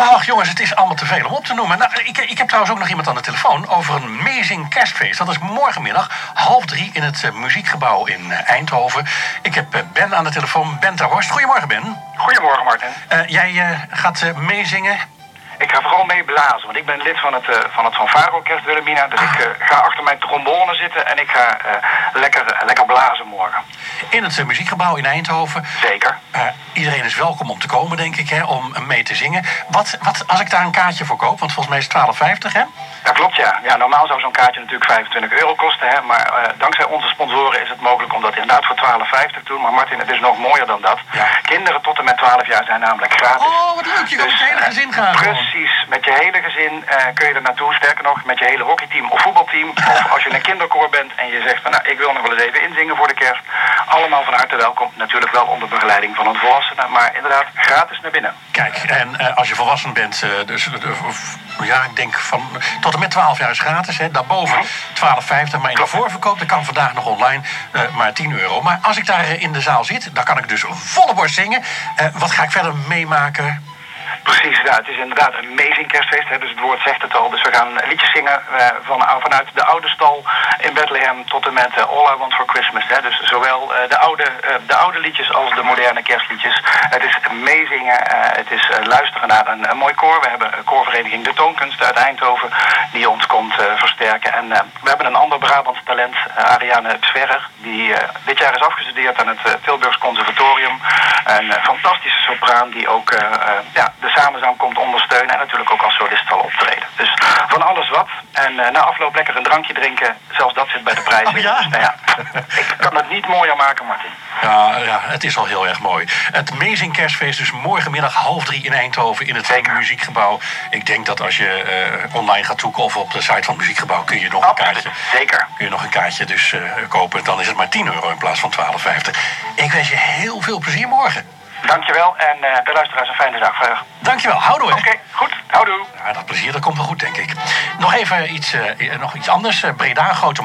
Ach jongens, het is allemaal te veel om op te noemen. Nou, ik, ik heb trouwens ook nog iemand aan de telefoon over een amazing kerstfeest. Dat is morgenmiddag half drie in het eh, muziekgebouw in eh, Eindhoven. Ik heb eh, Ben aan de telefoon, Ben ter Horst. Goedemorgen Ben. Goedemorgen, Martin. Jij gaat meezingen. Ik ga vooral mee blazen, want ik ben lid van het, van het Fanfare-orkest Wilhelmina. Dus ik ga achter mijn trombone zitten en ik ga lekker, lekker blazen morgen. In het eh, muziekgebouw in Eindhoven. Zeker. Eh, iedereen is welkom om te komen, denk ik, hè, om eh, mee te zingen. Wat, wat als ik daar een kaartje voor koop? Want volgens mij is het 12,50 hè? Dat klopt, ja. ja normaal zou zo'n kaartje natuurlijk 25 euro kosten, hè, maar dankzij onze sponsoren is het mogelijk om dat inderdaad voor 12,50 te doen. Maar Martin, het is nog mooier dan dat. Ja. Kinderen tot en met 12 jaar zijn namelijk gratis. Oh, wat leuk. Je kan met het hele gezin gaan. gewoon. Precies, met je hele gezin kun je er naartoe. Sterker nog, met je hele hockeyteam of voetbalteam. Of als je een kinderkoor bent en je zegt van nou, ik wil nog wel eens even inzingen voor de kerst. Allemaal van harte welkom. Natuurlijk wel onder begeleiding van een volwassene, maar inderdaad gratis naar binnen. Kijk, en eh, als je volwassen bent, eh, dus eh, of- ja, ik denk van tot en met 12 jaar is gratis. Hè, daarboven 12,50. Maar in de voorverkoop, dat kan vandaag nog online, maar 10 euro. Maar als ik daar in de zaal zit, dan kan ik dus volle borst zingen. Wat ga ik verder meemaken? Precies, ja, het is inderdaad een amazing kerstfeest. Hè, dus het woord zegt het al. Dus we gaan liedjes zingen eh, van, vanuit de oude stal in Bethlehem tot en met eh, All I Want for Christmas. Hè. Dus zowel eh, de, oude, de oude liedjes als de moderne kerstliedjes. Het is eh, het is luisteren naar een, een mooi koor. We hebben koorvereniging De Toonkunst uit Eindhoven die ons komt versterken. En we hebben een ander Brabants talent, eh, Ariane Zwerger, die eh, dit jaar is afgestudeerd aan het eh, Tilburgs Conservatorium. Een fantastische sopraan die ook eh, eh, ja, de samenzang komt ondersteunen en natuurlijk ook als solist zal optreden. Dus van alles wat. En eh, na afloop lekker een drankje drinken, zelfs dat zit bij de prijs. Oh ja? Dus, nou ja, ik kan het niet mooier maken, Martin. Ja, ja, het is al heel erg mooi. Het Amazing Kerstfeest dus morgenmiddag half drie in Eindhoven in het Zeker. muziekgebouw. Ik denk dat als je eh, online gaat zoeken of op de site van het muziekgebouw kun je nog een Absoluut, kaartje. zeker. Kun je nog een kaartje dus eh, kopen. Dan is het maar 10 euro in plaats van 12,50. Ik wens je heel veel plezier morgen. Dankjewel en eh, de luisteraars een fijne dag verder. Dankjewel. Houdoe. hè. Oké, goed. Houdoe. Ja, dat plezier dat komt wel goed, denk ik. Nog even iets, eh, nog iets anders. Breda, grote